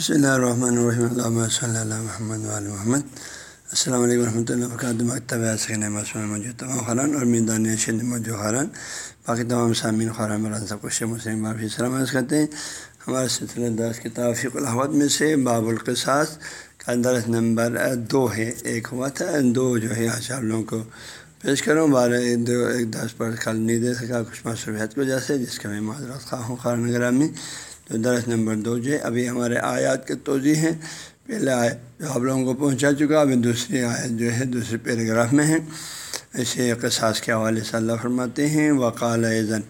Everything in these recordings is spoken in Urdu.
بسم اللہ الرحمن الرحمۃ اللہ صلی اللہ محمد علیہ محمد السلام علیکم ورحمۃ اللہ وبرکاتہ مکتب سکن موجود تمام خران اور میدان شد موجود خران باقی تمام سامعین خران مران سب کچھ مسلم معافی سلام عرض کرتے ہیں ہمارے سلسلہ دس کتاب فق الحمد میں سے باب القصاص کا درس نمبر دو ہے ایک ہوا تھا دو جو ہے آج آپ لوگوں کو پیش کروں بارہ دو ایک دس پر کل نہیں دے سکا کچھ مصروفیت کی وجہ سے جس کا میں معذرت خواہ ہوں خارن گرامی تو درس نمبر دو جو ہے، ابھی ہمارے آیات کے توضیع ہیں۔ پہلے آیت جو آپ لوگوں کو پہنچا چکا، ابھی دوسری آیت جو ہے، دوسرے پیراگراف میں ہے۔ ایسے قصاص کے حوالے سے اللہ فرماتے ہیں، وقال ایزن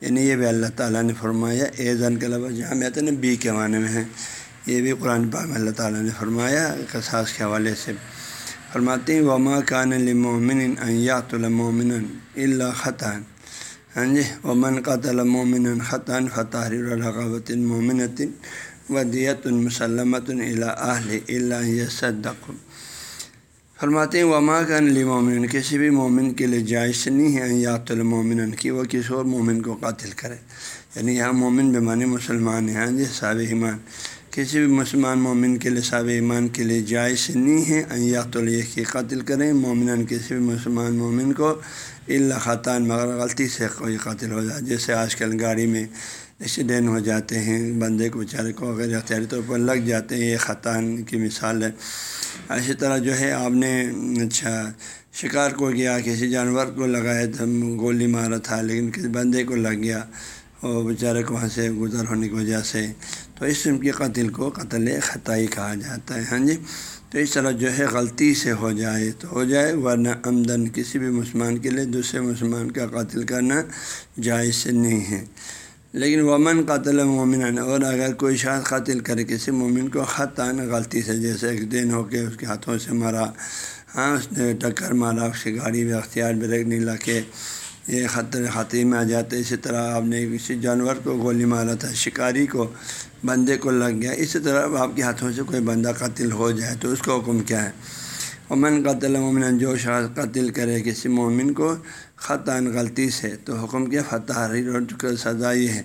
یعنی یہ بھی اللہ تعالیٰ نے فرمایا ایزن کے لفظ جہاں میں آتے ہیں بی کے معنی میں ہے۔ یہ بھی قرآن پاک میں اللہ تعالیٰ نے فرمایا، قصاص کے حوالے سے۔ فرماتے ہیں، وما کان المومن یات المومن اللہ خطان ہاں جی ومن قطل مومن خطان فتح الرغبۃ المومنۃ ودیت المسلمۃ اہل اللہ صدق فرماتے ہیں، وما کا علی مومن کسی بھی مومن کے لیے جائز نہیں ہے یات المومن کی، وہ کسی اور مومن کو قاتل کرے۔ یعنی یہاں مومن بیمانی مسلمان ہیں ہاں جی صاب ایمان۔ کسی بھی مسلمان مومن کے لیے صاب ایمان کے لیے جائز نہیں ہے یات الح کی قاتل کریں۔ مومن کسی بھی مسلمان مومن کو اللہ خطان مگر غلطی سے کوئی قاتل ہو جائے۔ جیسے آج کل گاڑی میں ایکسیڈنٹ ہو جاتے ہیں، بندے کو بیچارے کو غیر اختیاری طور پر لگ جاتے ہیں، یہ خطان کی مثال ہے۔ اسی طرح جو ہے، آپ نے اچھا شکار کو گیا، کسی جانور کو لگایا تو گولی مارا تھا، لیکن کسی بندے کو لگ گیا اور بیچارے کو وہاں سے گزر ہونے کی وجہ سے۔ تو اس قسم کے قتل کو قتل خطائی کہا جاتا ہے ہاں جی؟ تو اس طرح جو ہے غلطی سے ہو جائے تو ہو جائے، ورنہ آمدن کسی بھی مسلمان کے لیے دوسرے مسلمان کا قتل کرنا جائز نہیں ہے۔ لیکن ومن قتل مومن اور اگر کوئی شاید قتل کرے، کسی مومن کو خطان غلطی سے، جیسے ایک دن ہو کے اس کے ہاتھوں سے مارا ہاں اس نے ٹکر مارا، اس کی گاڑی بھی اختیار بریک نہیں لا کے یہ خطر خطے میں آ جاتا ہے اسی طرح آپ نے کسی جانور کو گولی مارا تھا، شکاری کو بندے کو لگ گیا، اسی طرح آپ کے ہاتھوں سے کوئی بندہ قتل ہو جائے تو اس کا حکم کیا ہے؟ امن قتل مومن جو شاید قتل کرے کسی مومن کو خطان غلطی سے تو حکم کیا؟ فتح کا سزا یہ ہے،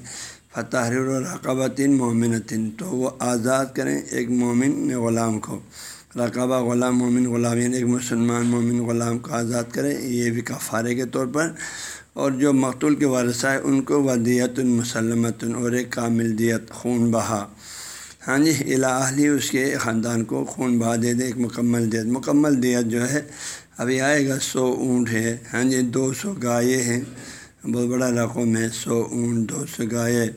فتح و رقبتین مومنتن تو وہ آزاد کریں ایک مومن غلام کو۔ رقبہ غلام مومن غلام یعنی ایک مسلمان مومن غلام کو آزاد کریں، یہ بھی کفارے کے طور پر۔ اور جو مقتول کے وارثہ ہے ان کو ودیت المسلمت اور ایک کامل دیت خون بہا۔ ہاں جی الہلی اس کے خاندان کو خون بہا دے دے، ایک مکمل دیت۔ مکمل دیت جو ہے، ابھی آئے گا سو اونٹ ہے۔ ہاں جی دو سو گائے ہیں۔ بہت بڑا رقم ہے، سو اونٹ، دو سو گائے،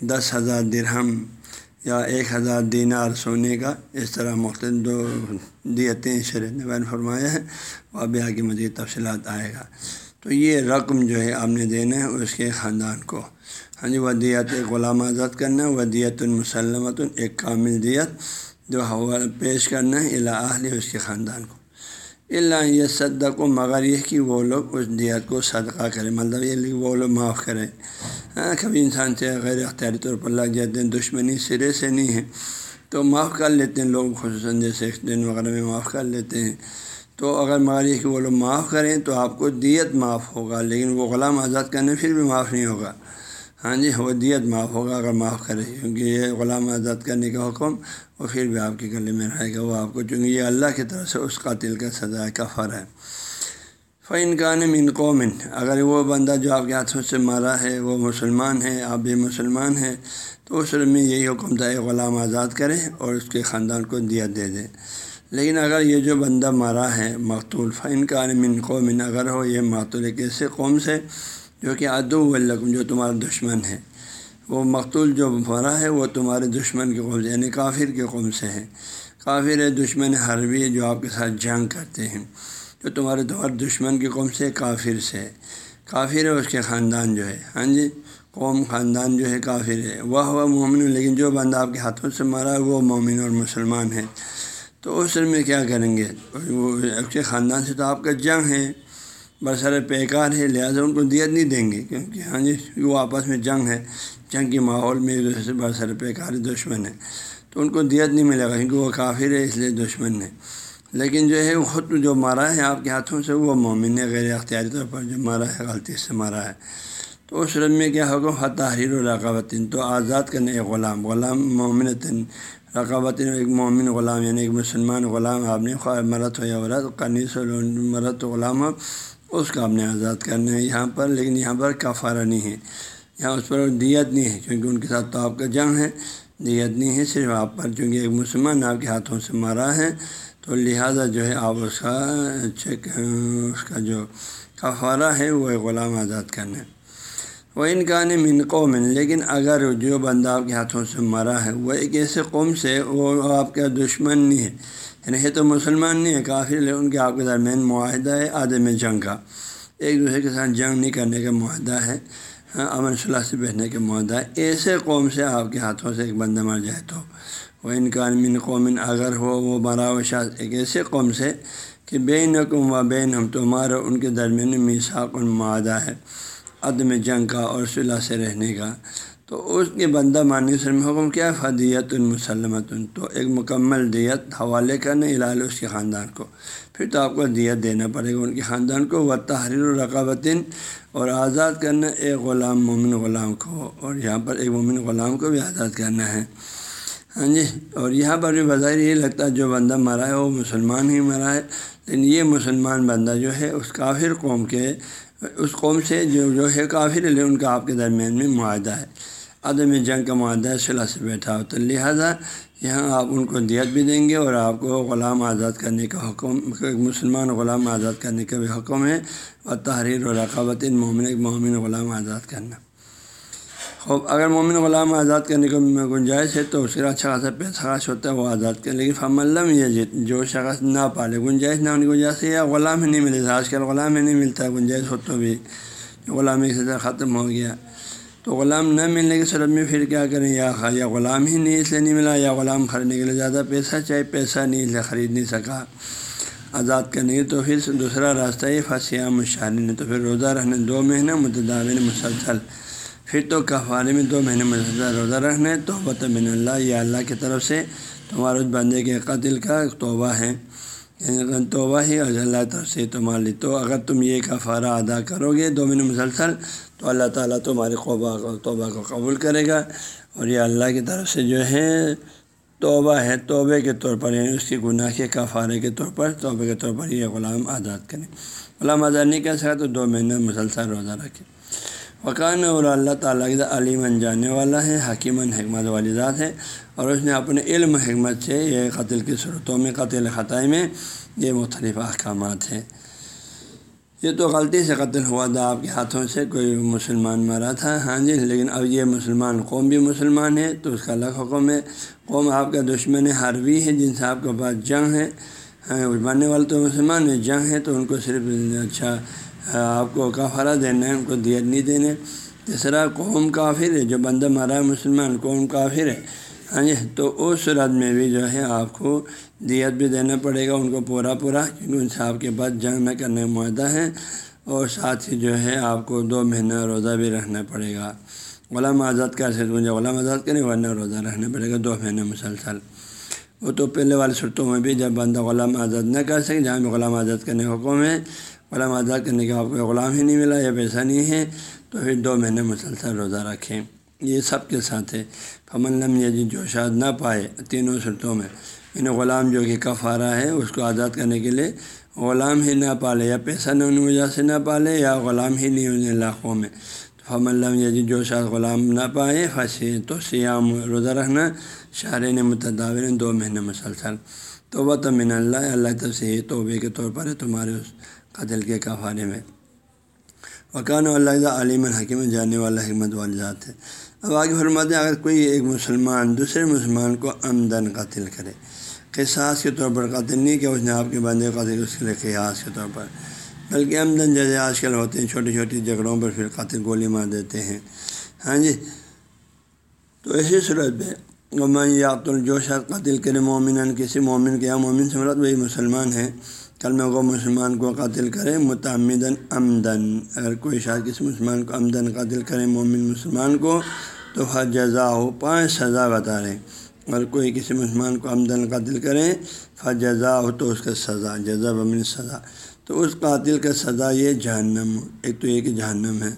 دس ہزار درہم۔ یا ایک ہزار دینار سونے کا اس طرح مختلف دو دیتیں شریعت نے فرمایا ہے، وہ ابھی آگے مزید تفصیلات آئے گا۔ تو یہ رقم جو ہے آپ نے دینا ہے اس کے خاندان کو۔ ہاں جی ودیت غلام آزاد کرنا ہے ودیت المسلمت ایک کامل دیت جو حوالہ پیش کرنا ہے الہلی اس کے خاندان کو۔ اللہ یہ صدق و مگر یہ کہ وہ لوگ اس دیت کو صدقہ کریں مطلب یہ وہ لوگ معاف کریں کبھی انسان سے غیر اختیاری طور پر لگ جاتے ہیں دشمنی، سرے سے نہیں ہے۔ تو معاف کر لیتے ہیں لوگ، خصوصاً جیسے دن وغیرہ میں معاف کر لیتے ہیں۔ تو اگر مگر یہ کہ وہ لوگ معاف کریں، تو آپ کو دیت معاف ہوگا، لیکن وہ غلام آزاد کرنے پھر بھی معاف نہیں ہوگا۔ ہاں جی وہ دیت معاف ہوگا اگر معاف کرے، کیونکہ یہ غلام آزاد کرنے کا حکم وہ پھر بھی آپ کے گلے میں رہے گا، وہ آپ کو، چونکہ یہ اللہ کی طرف سے اس قاتل کا سزا کا فر ہے۔ فعین کا من قومن اگر وہ بندہ جو آپ کے ہاتھوں سے مارا ہے، وہ مسلمان ہے، آپ بھی مسلمان ہیں، تو اس میں یہی حکم تھا غلام آزاد کرے اور اس کے خاندان کو دیت دے دے۔ لیکن اگر یہ جو بندہ مارا ہے، مقتول فعین کا من قومن اگر ہو یہ مقتول ایک ایسے قوم سے جو کہ ادو القم جو تمہارا دشمن ہے۔ وہ مقتول جو مرا ہے، وہ تمہارے دشمن کے قوم سے یعنی کافر کے قوم سے ہے۔ کافر ہے، دشمن حربی جو آپ کے ساتھ جنگ کرتے ہیں۔ جو تمہارے تمہارے دشمن کے قوم سے کافر سے ہے۔ کافر ہے، اس کے خاندان جو ہے۔ ہاں جی قوم خاندان جو ہے کافر ہے۔ وہ ہوا مومن لیکن جو بندہ آپ کے ہاتھوں سے مارا ہے، وہ مومن اور مسلمان ہے۔ تو اس میں کیا کریں گے؟ وہ اس کے خاندان سے تو آپ کا جنگ ہے۔ برسر پیکار ہے، لہٰذا ان کو دیت نہیں دیں گے، کیونکہ ہاں جی وہ آپس میں جنگ ہے، جنگ کے ماحول میں ایک دوسرے سے برسر پیکار دشمن ہے۔ تو ان کو دیت نہیں ملے گا، کیونکہ وہ کافر ہے، اس لیے دشمن ہے۔ لیکن جو ہے، وہ خود جو مارا ہے، آپ کے ہاتھوں سے، وہ مومن ہے، غیر اختیاری طور پر جو مارا ہے، غلطی سے مارا ہے۔ تو اس صورت میں کیا ہوگا تحریر و رقابتین تو آزاد کرنے ایک غلام غلام مومن رقابتین ایک مومن غلام یعنی ایک مسلمان غلام، آپ نے خواہ مرت ہو یا عورت قنیص مرت غلام ہو اس کو آپ نے آزاد کرنا ہے یہاں پر، لیکن یہاں پر کفارہ نہیں ہے۔ یہاں اس پر دیت نہیں ہے کیونکہ ان کے ساتھ تو آپ کا جنگ ہے۔ دیت نہیں ہے، صرف آپ پر، چونکہ ایک مسلمان آپ کے ہاتھوں سے مارا ہے۔ تو لہٰذا جو ہے آپ اس کا چیک، اس کا جو کفارہ ہے، وہ غلام آزاد کرنا ہے۔ وہ ان کا من قوم، لیکن اگر جو بندہ آپ کے ہاتھوں سے مرا ہے، وہ ایک ایسے قوم سے، وہ آپ کا دشمن نہیں ہے۔ یعنی ہے تو مسلمان نہیں ہے کافی ان کے آپ کے درمیان معاہدہ ہے آدم جنگ کا۔ ایک دوسرے کے ساتھ جنگ نہیں کرنے کا معاہدہ ہے ہاں، امن صلاح سے بیٹھنے کا معاہدہ ہے۔ ایسے قوم سے آپ کے ہاتھوں سے ایک بندہ مر جائے تو۔ وہ ان کا من قومن اگر ہو، وہ مرا و شاہ ایک ایسے قوم سے کہ بے نقم و بین ہم تمہارا ان کے درمیان میساک معاہدہ ہے، عدم جنگ کا اور صلاح سے رہنے کا۔ تو اس کے بندہ ماننے سے حکم کیا فدیت المسلمت تو ایک مکمل دیت حوالے کرنا الال اس کے خاندان کو۔ پھر تو آپ کو دیت دینا پڑے گا ان کے خاندان کو۔ و تحریر الرقابتین اور آزاد کرنا ایک غلام، مومن غلام کو۔ اور یہاں پر ایک مومن غلام کو بھی آزاد کرنا ہے۔ ہاں جی؟ اور یہاں پر بھی بظاہر یہ لگتا ہے، جو بندہ مرا ہے، وہ مسلمان ہی مرا ہے۔ لیکن یہ مسلمان بندہ جو ہے، اس کافر قوم کے، اس قوم سے جو جو ہے کافر ہے ان کا آپ کے درمیان میں معاہدہ ہے۔ عدم جنگ کا معاہدہ صلاح سے بیٹھا ہو۔ تو لہٰذا یہاں آپ ان کو دیت بھی دیں گے اور آپ کو غلام آزاد کرنے کا حکم، مسلمان غلام آزاد کرنے کا بھی حکم ہے۔ اور تحریر و رقابت مومن مومن غلام آزاد کرنا۔ خوب، اگر مومن غلام آزاد کرنے کو گنجائش ہے تو اس کا اچھا خاصا پیسہ خاص ہوتا ہے، وہ آزاد کر لیکن فم فملم یہ جو شخص نہ پالے، گنجائش نہ ہونے کی وجہ سے یا غلام ہی نہیں ملے آج کل غلام ہی نہیں ملتا، گنجائش ہو تو بھی غلامی سے ختم ہو گیا۔ تو غلام نہ ملنے کی صورت میں پھر کیا کریں؟ یا یا غلام ہی نہیں اس لیے نہیں ملا، یا غلام خریدنے کے لیے زیادہ پیسہ چاہے، پیسہ نہیں اس لیے خرید نہیں سکا۔ آزاد کرنے کے تو پھر دوسرا راستہ یہ فصیہ مشاہر نے تو پھر روزہ رہنے، دو مہینہ متداون مسلسل۔ پھر تو کفارے میں دو مہینے مسلسل روزہ رکھنا ہے تو بن اللہ یا اللہ کی طرف سے۔ تمہارے اس بندے کے قتل کا توبہ ہے۔ توبہ ہی اللہ طرف سے تمہارے لیے تو اگر تم یہ کفارہ ادا کرو گے دو مہینے مسلسل تو اللہ تعالیٰ تمہاری قوبہ کو توبہ کو قبول کرے گا اور یہ اللہ کی طرف سے جو ہے توبہ ہے، توبے کے طور پر یعنی اس کی گناہ کے کفارے کے طور پر، توبے کے طور پر یہ غلام آزاد کریں۔ غلام آزاد نہیں کر سکا تو دو مہینہ مسلسل روزہ رکھے وقان اور اللہ تعالیٰ کے علیمن جانے والا ہے حکیمن حکمت والی ذات ہے اور اس نے اپنے علم حکمت سے یہ قتل کی صورتوں میں، قتل خطائی میں یہ مختلف احکامات ہیں۔ یہ تو غلطی سے قتل ہوا تھا، آپ کے ہاتھوں سے کوئی مسلمان مرا تھا۔ ہاں جی لیکن اب یہ مسلمان قوم بھی مسلمان ہے، تو اس کا الگ حکم ہے۔ قوم آپ کا دشمن حروی ہے، جن سے آپ کے پاس جنگ ہے۔ ہاں ماننے والے تو مسلمان ہے جنگ ہے تو ان کو صرف اچھا آپ کو کافرہ دینا ہے، ان کو دیت نہیں دینے تیسرا، قوم کافر ہے، جو بندہ مارا ہے مسلمان، قوم کافر ہے۔ ہاں جی تو اس صورت میں بھی جو ہے آپ کو دیت بھی دینا پڑے گا، ان کو پورا پورا، کیونکہ ان سے آپ کے پاس جنگ میں کرنے کا معاہدہ ہے۔ اور ساتھ ہی جو ہے آپ کو دو مہینہ روزہ بھی رکھنا پڑے گا۔ غلام آزاد کر سکتے مجھے غلام آزاد کریں ورنہ روزہ رکھنا پڑے گا، دو مہینے مسلسل۔ وہ تو پہلے والے صورتوں میں بھی جب بندہ غلام آزاد نہ کر سکے، جہاں بھی غلام آزاد کرنے کا حکم ہے غلام آزاد کرنے کا آپ کو غلام ہی نہیں ملا یا پیسہ نہیں ہے، تو پھر دو مہینے مسلسل روزہ رکھیں۔ یہ سب کے ساتھ ہے۔ فمن لم یہ جو شاد نہ پائے تینوں صورتوں میں۔ یعنی غلام جو کہ کفارہ ہے، اس کو آزاد کرنے کے لیے غلام ہی نہ پالے، یا پیسہ نہ ہونے وجہ سے نہ پالے، یا غلام ہی نہیں ہونے علاقوں میں۔ تو فمن لم یہ جو شاد غلام نہ پائے پھنسی تو سیام، روزہ رکھنا شارین متداور دو مہینے مسلسل۔ تو تو من اللہ اللہ تب سے توبے کے طور پر ہے، تمہارے اس قتل کے کفارے میں۔ وکان اللہ عالم الحکیم جانے والا حکمت والی ذات ہے۔ اب آگے فرماتے ہیں، اگر کوئی ایک مسلمان دوسرے مسلمان کو آمدن قتل کرے، قصاص کے طور پر قتل نہیں کہ اس نے آپ کے بندے قتل اس کے لیے قیاس کے طور پر۔ بلکہ آمدن جیسے آج کل ہوتے ہیں چھوٹی چھوٹی جھگڑوں پر پھر قتل گولی مار دیتے ہیں۔ ہاں جی؟ تو ایسی صورت میں یا جو شاید قتل کرے مومن کسی مومن کے یا مومن سے مراد وہی مسلمان ہے۔ کل میں وہ مسلمان کو قتل کرے متعمدن آمدن اگر کوئی شاید کسی مسلمان کو آمدن قتل کرے، مومن مسلمان کو، تو ہر جزا ہو پانچ سزا بتا رہے اگر کوئی کسی مسلمان کو آمدن قتل کریں فر جزا ہو تو اس کا سزا جزا بمن سزا۔ تو اس قاتل کا سزا یہ جہنم، ایک تو ایک جہنم ہے۔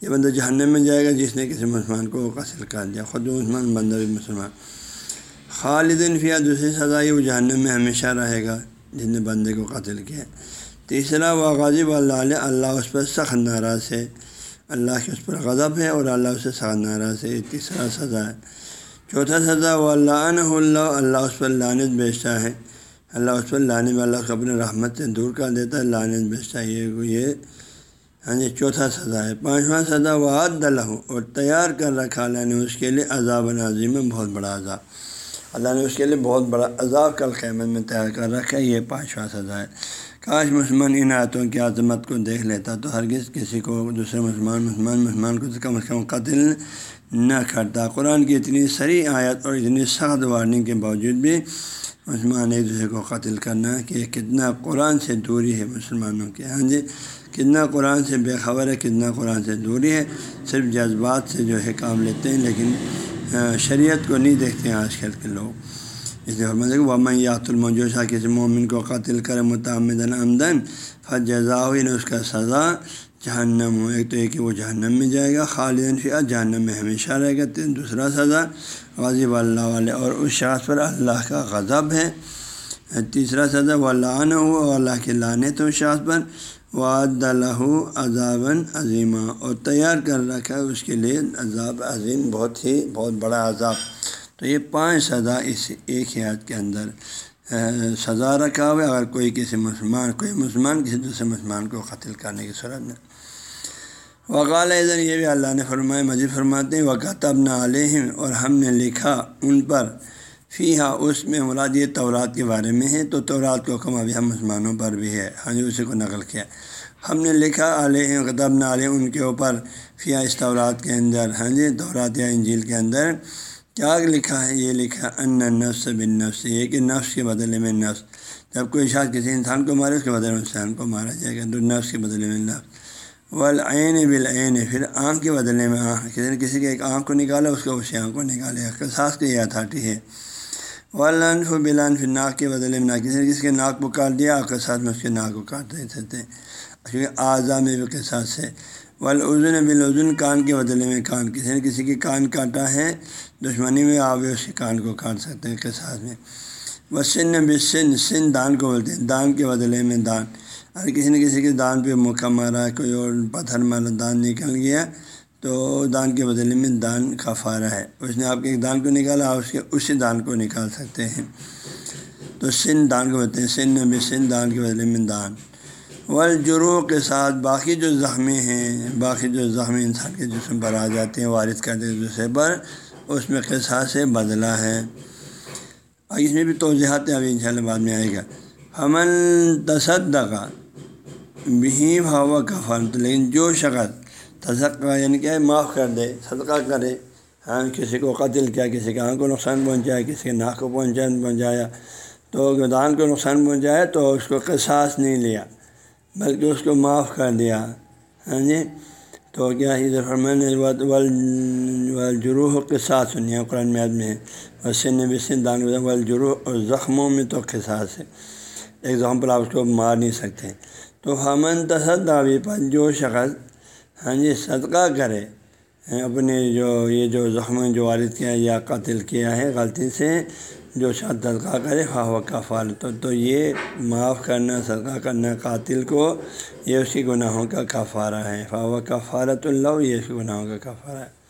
یہ بندہ جہنم میں جائے گا جس نے کسی مسلمان کو قتل کر دیا۔ خود مسلمان، بندہ بھی مسلمان۔ خالدین فیا دوسری سزا یہ وہ جہنم میں ہمیشہ رہے گا۔ جس نے بندے کو قتل کیا تیسرا وہ غازب اللہ علیہ اللہ اس پر سخت ناراض ہے۔ اللہ کے اس پر غضب ہے اور اللہ اس سے سخت ناراض ہے تیسرا سزا ہے۔ چوتھا سزا، وہ اللہ اللہ اللہ اس پر لانت بیچتا ہے۔ اللہ اس پر لانے اللہ کو اپنے رحمت سے دور کر دیتا ہے لانت بیچتا ہے، یہ یہ ہاں جی چوتھا سزا ہے۔ پانچواں سزا، وہ عد اللہ اور تیار کر رکھا، اللہ نے اس کے لیے عذاب نازی میں بہت بڑا عذاب۔ اللہ نے اس کے لیے بہت بڑا عذاب کل قیمت میں تیار کر رکھا ہے، یہ پانچواں سزا ہے۔ کاش مسلمان ان آیتوں کی عظمت کو دیکھ لیتا تو ہرگز کسی کو دوسرے مسلمان مسلمان مسلمان کو کم از کم قتل نہ کرتا۔ قرآن کی اتنی سری آیت اور اتنی سخت وارننگ کے باوجود بھی مسلمان ایک دوسرے کو قتل کرنا کہ کتنا قرآن سے دوری ہے مسلمانوں کے ہاں جی کتنا قرآن سے بے خبر ہے، کتنا قرآن سے دوری ہے۔ صرف جذبات سے جو ہے کام لیتے ہیں، لیکن شریعت کو نہیں دیکھتے ہیں آج کل کے لوگ۔ اس لیے فرماتے کہ ومن یات الموجوشہ کسی مومن کو قتل کرے متعمد آمدن فت جزا یعنی اس کا سزا جہنم ہو۔ ایک تو ایک کہ وہ جہنم میں جائے گا، خالدین فیا جہنم میں ہمیشہ رہے گا۔ دوسرا سزا غازب اللہ والے اور اس شخص پر اللہ کا غضب ہے۔ تیسرا سزا وہ اللہ ہو اللہ کے لانے تو اس شخص پر۔ وعد اللہ عذابً عظیمہ اور تیار کر رکھا ہے اس کے لیے عذاب عظیم، بہت ہی، بہت بڑا عذاب۔ تو یہ پانچ سزا اس ایک حیات کے اندر سزا رکھا ہوا اگر کوئی کسی مسلمان، کوئی مسلمان کسی دوسرے مسلمان کو قتل کرنے کی صورت میں۔ وقال ادھر یہ بھی اللہ نے فرمائے مزید فرماتے ہیں وقت اب علیہم اور ہم نے لکھا ان پر فی ہا، اس میں مراد یہ تورات کے بارے میں ہے، تو تورات کو حکم ابھی ہم مسلمانوں پر بھی ہے۔ ہاں جی اسی کو نقل کیا۔ ہم نے لکھا علیہ قطب نہ علیہ ان کے اوپر فیا اس تورات کے اندر۔ ہاں جی تورات یا انجیل کے اندر۔ کیا لکھا ہے؟ یہ لکھا، ان نفس بن نفس یہ کہ نفس کے بدلے میں نفس۔ جب کوئی شاید کسی انسان کو مارے، اس کے بدلے میں انسان کو مارا جائے گا۔ تو نفس کے بدلے میں نفس۔ والعین بالعین، پھر آنکھ کے بدلے میں آنکھ۔ کسی نے کسی کے ایک آنکھ کو نکالا، اس کو اسی آنکھ کو نکالے۔ قصاص کی یہ اتھارٹی ہے۔ والنف و بلان پھر ناک کے بدلے میں نہ کسی نے کسی کے ناک کو کاٹ دیا قصاص میں اس کے ناک کو کاٹ دیتے تھے کیونکہ اعضا میں بھی قصاص ہے والعزن بالعزن کان کے بدلے میں کان۔ کسی نے کسی کی کان کاٹا ہے، دشمنی میں آوے اس کے کان کو کاٹ سکتے ہیں قصاص میں۔ وہ سن بسن سن دان کو بولتے ہیں، دان کے بدلے میں دان۔ اگر کسی نے کسی کے دان پہ موقع مارا، کوئی اور پتھر مارا، دان نکل گیا تو دان کے بدلے میں دان کا فارہ ہے۔ اس نے آپ کے ایک دان کو نکالا، آپ اس کے اسی دان کو نکال سکتے ہیں۔ تو سن دان کو بولتے ہیں۔ سن بسن سن، دان کے بدلے میں دان۔ والجرو کے ساتھ باقی جو زخمی ہیں، باقی جو زخمی انسان کے جسم پر آ جاتے ہیں وارد کرتے ہیں دوسرے پر اس میں قصا سے بدلہ ہے۔ اور اس میں بھی توجہات ابھی ان شاء اللہ بعد میں آئے گا۔ حمل تصدقہ بھی ہوا کا فرد لیکن جو شخص تصدقہ یعنی کہ معاف کر دے، صدقہ کرے۔ ہاں کسی کو قتل کیا، کسی کے آنکھ کو نقصان پہنچایا، کسی کے ناک کو پہنچا پہنچایا۔ تو گدان کو نقصان پہنچایا تو اس کو قصاص نہیں لیا، بلکہ اس کو معاف کر دیا۔ ہاں جی؟ تو کیا ادھر فرمان والجروح کے ساتھ سنیا قرآن میاد میں ہے۔ وسن بسن دان والجروح اور زخموں میں تو قصاص ہے۔ ایک زخم پر آپ اس کو مار نہیں سکتے۔ تو ہمن تصدی پر جو شخص ہاں جی صدقہ کرے۔ ہاں، اپنے جو یہ جو زخم جو والد کیا یا قتل کیا ہے، غلطی سے جو شاد صدقہ کرے، خواہ و کفال تو تو یہ معاف کرنا، صدقہ کرنا قاتل کو، یہ اس کی گناہوں کا کفارہ ہے۔ خواہ و کفارت اللہ، یہ اس کے گناہوں کا کفارہ ہے۔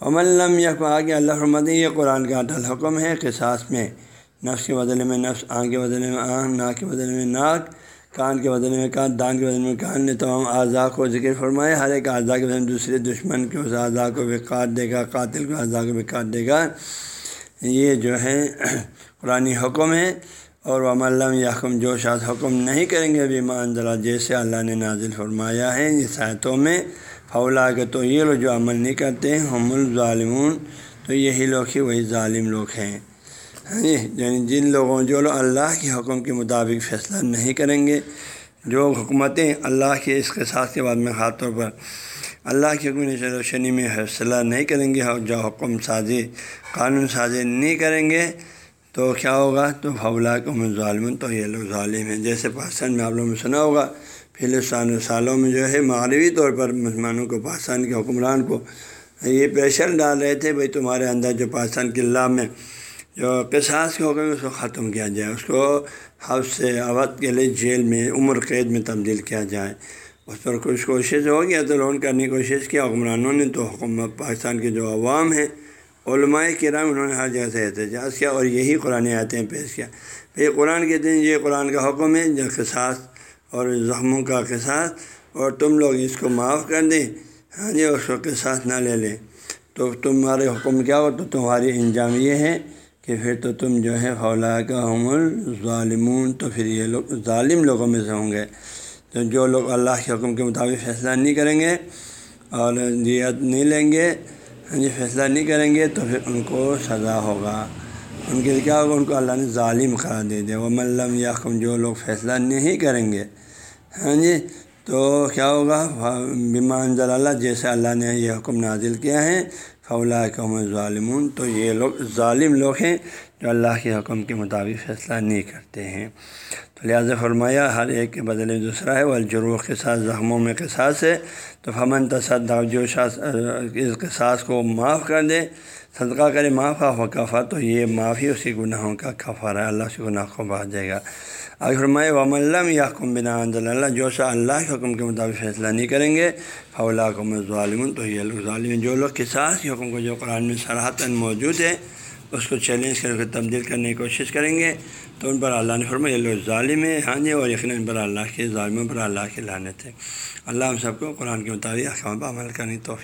امن یا آگے اللہ رحمد یہ قرآن کا اٹل حکم ہے، قصاص میں، نفس کے بدلے میں نفس، آنکھ کے بدلے میں آنکھ، ناک کے بدلے میں ناک کان کے بدلے میں، کان دان کے بدلے میں، کان نے تمام اعضاء کو ذکر فرمایا۔ ہر ایک اعضاء کے بدلے میں دوسرے دشمن کے اس اعضاء کو بھی کاٹ دے گا، قاتل کو اعضاء کو بھی کاٹ دے گا۔ یہ جو ہے قرآن حکم ہے اور وہ علم یا حکم جو شاد حکم نہیں کریں گے، ابھی ذرا جیسے اللہ نے نازل فرمایا ہے۔ یہ سایتوں میں فولا کے تو یہ لوگ جو عمل نہیں کرتے، ہم الظالمون۔ تو یہی لوگ ہی، وہی ظالم لوگ ہیں۔ ہاں جی یعنی جن لوگوں جو لوگ اللہ کے حکم کے مطابق فیصلہ نہیں کریں گے، جو حکومتیں اللہ کے اس کے ساتھ کے بعد میں خاص طور پر اللہ کے حکم روشنی میں حوصلہ نہیں کریں گے جو حکم سازی، قانون سازی نہیں کریں گے، تو کیا ہوگا؟ تو فولا کو ظالم تو یہ لوگ ظالم ہیں۔ جیسے پاکستان میں آپ لوگوں نے سنا ہوگا پچھلے سالوں میں جو ہے، مغربی طور پر مسلمانوں کو، پاکستان کے حکمران کو یہ پریشر ڈال رہے تھے، بھائی تمہارے اندر جو پاکستان کے اللہ میں جو قصاص کے حکم اس کو ختم کیا جائے، اس کو حفظ سے اودھ کے لیے جیل میں، عمر قید میں تبدیل کیا جائے۔ اس پر کچھ کوشش ہو گیا تو لون کرنے کی کوشش کیا حکمرانوں نے تو حکومت پاکستان کے جو عوام ہیں، علماء کرام انہوں نے ہر جگہ سے احتجاج کیا اور یہی قرآن آتے ہیں پیش کیا۔ بھائی قرآن کے دن یہ قرآن کا حکم ہے، جو قصاص اور زخموں کا قصاص، اور تم لوگ اس کو معاف کر دیں۔ ہاں جی اس کو قصاص نہ لے لیں۔ تو تمہارے حکم کیا ہو تو تمہاری انجام یہ ہے کہ پھر تو تم جو ہے خولا کا حمل ظالمون تو پھر یہ لوگ ظالم لوگوں میں سے ہوں گے۔ تو جو لوگ اللہ کے حکم کے مطابق فیصلہ نہیں کریں گے اور دیت نہیں لیں گے ہاں جی فیصلہ نہیں کریں گے، تو پھر ان کو سزا ہوگا۔ ان کے لیے کیا ہوگا؟ ان کو اللہ نے ظالم قرار دے دیا۔ وہ ملم یا جو لوگ فیصلہ نہیں کریں گے ہاں جی تو کیا ہوگا؟ بیمان اللہ جیسے اللہ نے یہ حکم نازل کیا ہے فولا قوم ظالمون تو یہ لوگ ظالم لوگ ہیں جو اللہ کے حکم کے مطابق فیصلہ نہیں کرتے ہیں۔ لہٰذا فرمایا، ہر ایک کے بدلے دوسرا ہے وہ کے ساتھ زخموں میں قصاص ہے۔ تو فمن تصد جو شاخ اس قصاص کو معاف کر دے، صدقہ کرے، معاف کا کفا، تو یہ معافی اسی گناہوں کا کفر ہے۔ اللہ سے گناہ کو بھاگ جائے گا۔ اگر فرمائے وم اللہ یا حکم بنا اللہ جو سا اللہ کے حکم کے مطابق فیصلہ نہیں کریں گے فولا قم ظالم تو یہ ظالم جو لوگ قصاص کے حکم کو، جو قرآن میں سراہتاً موجود ہے اس کو چیلنج کر کے تبدیل کرنے کی کوشش کریں گے، تو ان پر اللہ نے فرمایا، یہ لوگ ظالم ہے ہاں جی اور یقیناً پر اللہ کے ظالموں پر اللہ کے لانت ہے۔ اللہ ہم سب کو قرآن کے مطابق احکام پر عمل کرنی توفیق